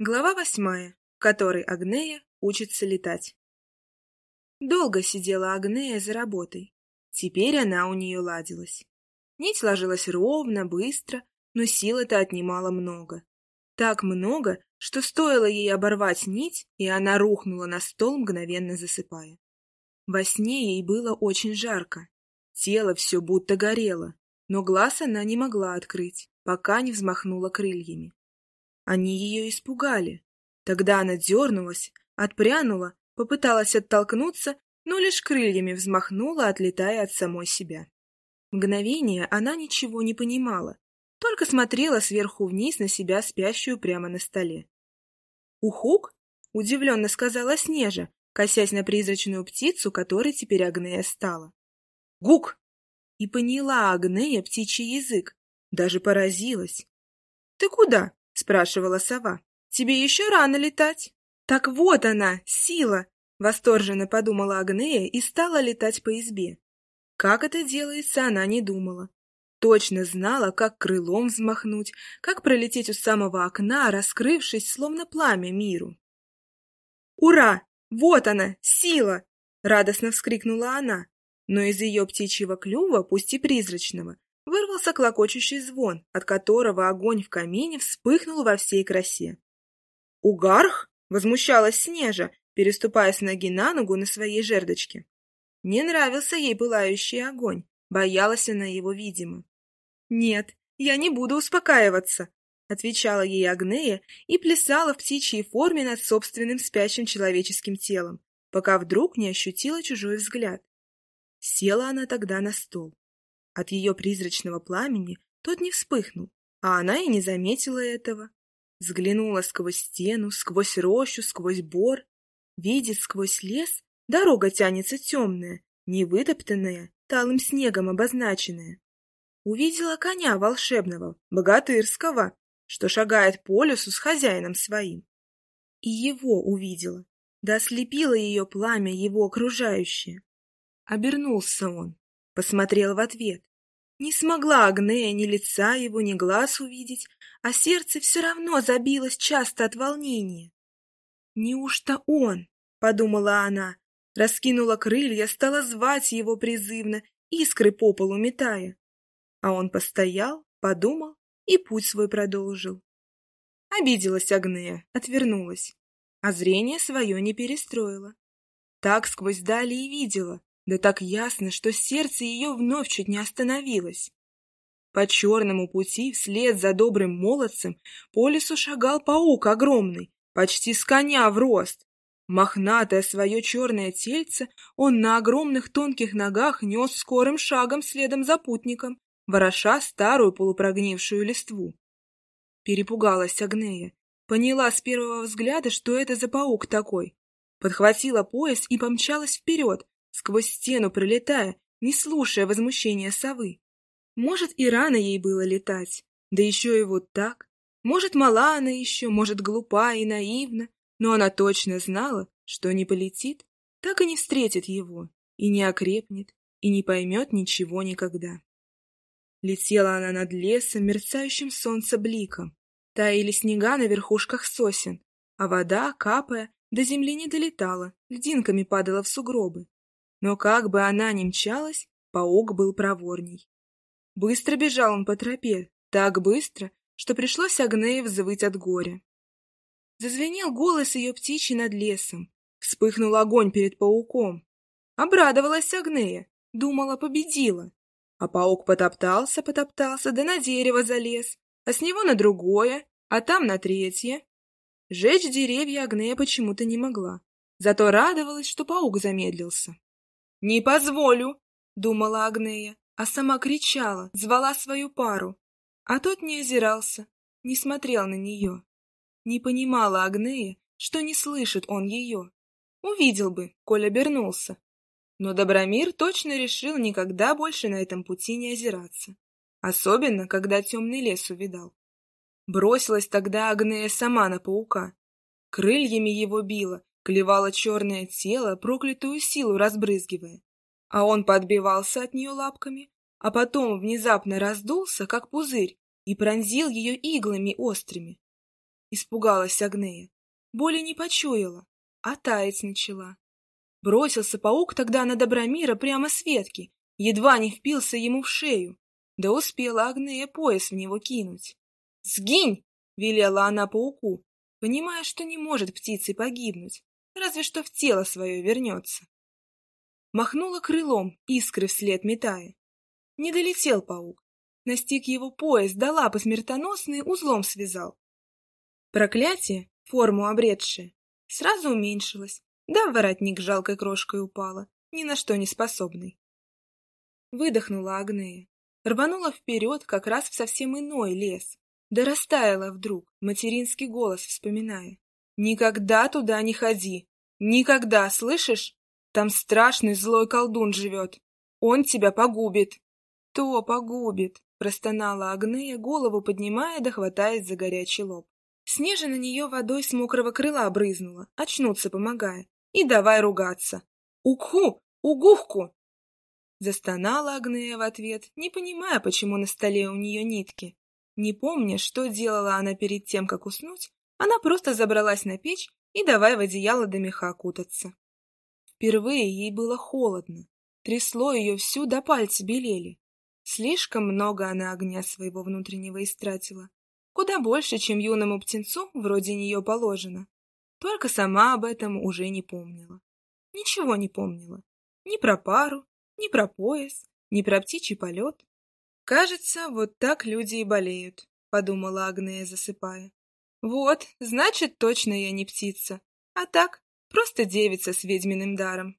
Глава восьмая, в которой Агнея учится летать. Долго сидела Агнея за работой. Теперь она у нее ладилась. Нить ложилась ровно, быстро, но сил это отнимало много. Так много, что стоило ей оборвать нить, и она рухнула на стол, мгновенно засыпая. Во сне ей было очень жарко. Тело все будто горело, но глаз она не могла открыть, пока не взмахнула крыльями. Они ее испугали. Тогда она дернулась, отпрянула, попыталась оттолкнуться, но лишь крыльями взмахнула, отлетая от самой себя. Мгновение она ничего не понимала, только смотрела сверху вниз на себя, спящую прямо на столе. «Ухук?» — удивленно сказала Снежа, косясь на призрачную птицу, которой теперь Агнея стала. «Гук!» И поняла Агнея птичий язык, даже поразилась. «Ты куда?» — спрашивала сова. «Тебе еще рано летать». «Так вот она, сила!» — восторженно подумала Агнея и стала летать по избе. Как это делается, она не думала. Точно знала, как крылом взмахнуть, как пролететь у самого окна, раскрывшись, словно пламя миру. «Ура! Вот она, сила!» — радостно вскрикнула она. Но из ее птичьего клюва, пусть и призрачного, вырвался клокочущий звон, от которого огонь в камине вспыхнул во всей красе. «Угарх?» — возмущалась Снежа, переступая с ноги на ногу на своей жердочке. Не нравился ей пылающий огонь, боялась она его, видимо. «Нет, я не буду успокаиваться», — отвечала ей Агнея и плясала в птичьей форме над собственным спящим человеческим телом, пока вдруг не ощутила чужой взгляд. Села она тогда на стол. От ее призрачного пламени тот не вспыхнул, а она и не заметила этого. Взглянула сквозь стену, сквозь рощу, сквозь бор. Видит сквозь лес, дорога тянется темная, невытоптанная, талым снегом обозначенная. Увидела коня волшебного, богатырского, что шагает по лесу с хозяином своим. И его увидела, да ослепило ее пламя его окружающее. Обернулся он, посмотрел в ответ. Не смогла Агнея ни лица его, ни глаз увидеть, а сердце все равно забилось часто от волнения. «Неужто он?» — подумала она, раскинула крылья, стала звать его призывно, искры по полу метая. А он постоял, подумал и путь свой продолжил. Обиделась Агнея, отвернулась, а зрение свое не перестроила. Так сквозь дали и видела, да так ясно, что сердце ее вновь чуть не остановилось. По черному пути вслед за добрым молодцем по лесу шагал паук огромный, почти с коня в рост. Мохнатое свое черное тельце он на огромных тонких ногах нес скорым шагом следом за путником, вороша старую полупрогнившую листву. Перепугалась Агнея. Поняла с первого взгляда, что это за паук такой. Подхватила пояс и помчалась вперед, сквозь стену пролетая, не слушая возмущения совы. Может, и рано ей было летать, да еще и вот так. Может, мала она еще, может, глупа и наивна, но она точно знала, что не полетит, так и не встретит его, и не окрепнет, и не поймет ничего никогда. Летела она над лесом, мерцающим солнце бликом. Таяли снега на верхушках сосен, а вода, капая, до земли не долетала, льдинками падала в сугробы. Но как бы она ни мчалась, паук был проворней. Быстро бежал он по тропе, так быстро, что пришлось Агнее взвыть от горя. Зазвенел голос ее птичий над лесом. Вспыхнул огонь перед пауком. Обрадовалась Агнея, думала, победила. А паук потоптался, потоптался, да на дерево залез, а с него на другое, а там на третье. Жечь деревья Агнея почему-то не могла, зато радовалась, что паук замедлился. «Не позволю!» — думала Агнея, а сама кричала, звала свою пару. А тот не озирался, не смотрел на нее. Не понимала Агнея, что не слышит он ее. Увидел бы, коль обернулся. Но Добромир точно решил никогда больше на этом пути не озираться. Особенно, когда темный лес увидал. Бросилась тогда Агнея сама на паука. Крыльями его била, клевало черное тело, проклятую силу разбрызгивая. А он подбивался от нее лапками, а потом внезапно раздулся, как пузырь, и пронзил ее иглами острыми. Испугалась Агнея. Боли не почуяла, а таять начала. Бросился паук тогда на Добромира прямо с ветки, едва не впился ему в шею. Да успела Агнея пояс в него кинуть. «Сгинь!» — велела она пауку, понимая, что не может птицей погибнуть, разве что в тело свое вернется. Махнула крылом, искры вслед метая. Не долетел паук. Настиг его пояс, да лапы смертоносные узлом связал. Проклятие, форму обретшее, сразу уменьшилось, да воротник жалкой крошкой упала, ни на что не способный. Выдохнула Агнея, рванула вперед как раз в совсем иной лес, да растаяла вдруг, материнский голос вспоминая. «Никогда туда не ходи! Никогда, слышишь? Там страшный злой колдун живет. Он тебя погубит!» «То погубит!» — простонала Агнея, голову поднимая да за горячий лоб. Снежа на нее водой с мокрого крыла брызнула, очнуться помогая. И давай ругаться. «Укху! Угухку!» Застонала Агнея в ответ, не понимая, почему на столе у нее нитки. Не помня, что делала она перед тем, как уснуть, она просто забралась на печь и давай в одеяло до меха кутаться. Впервые ей было холодно, трясло ее всю до пальца белели. Слишком много она огня своего внутреннего истратила, куда больше, чем юному птенцу вроде нее положено. Только сама об этом уже не помнила. Ничего не помнила. Ни про пару, ни про пояс, ни про птичий полет. «Кажется, вот так люди и болеют», — подумала Агнея, засыпая. «Вот, значит, точно я не птица, а так, просто девица с ведьминым даром».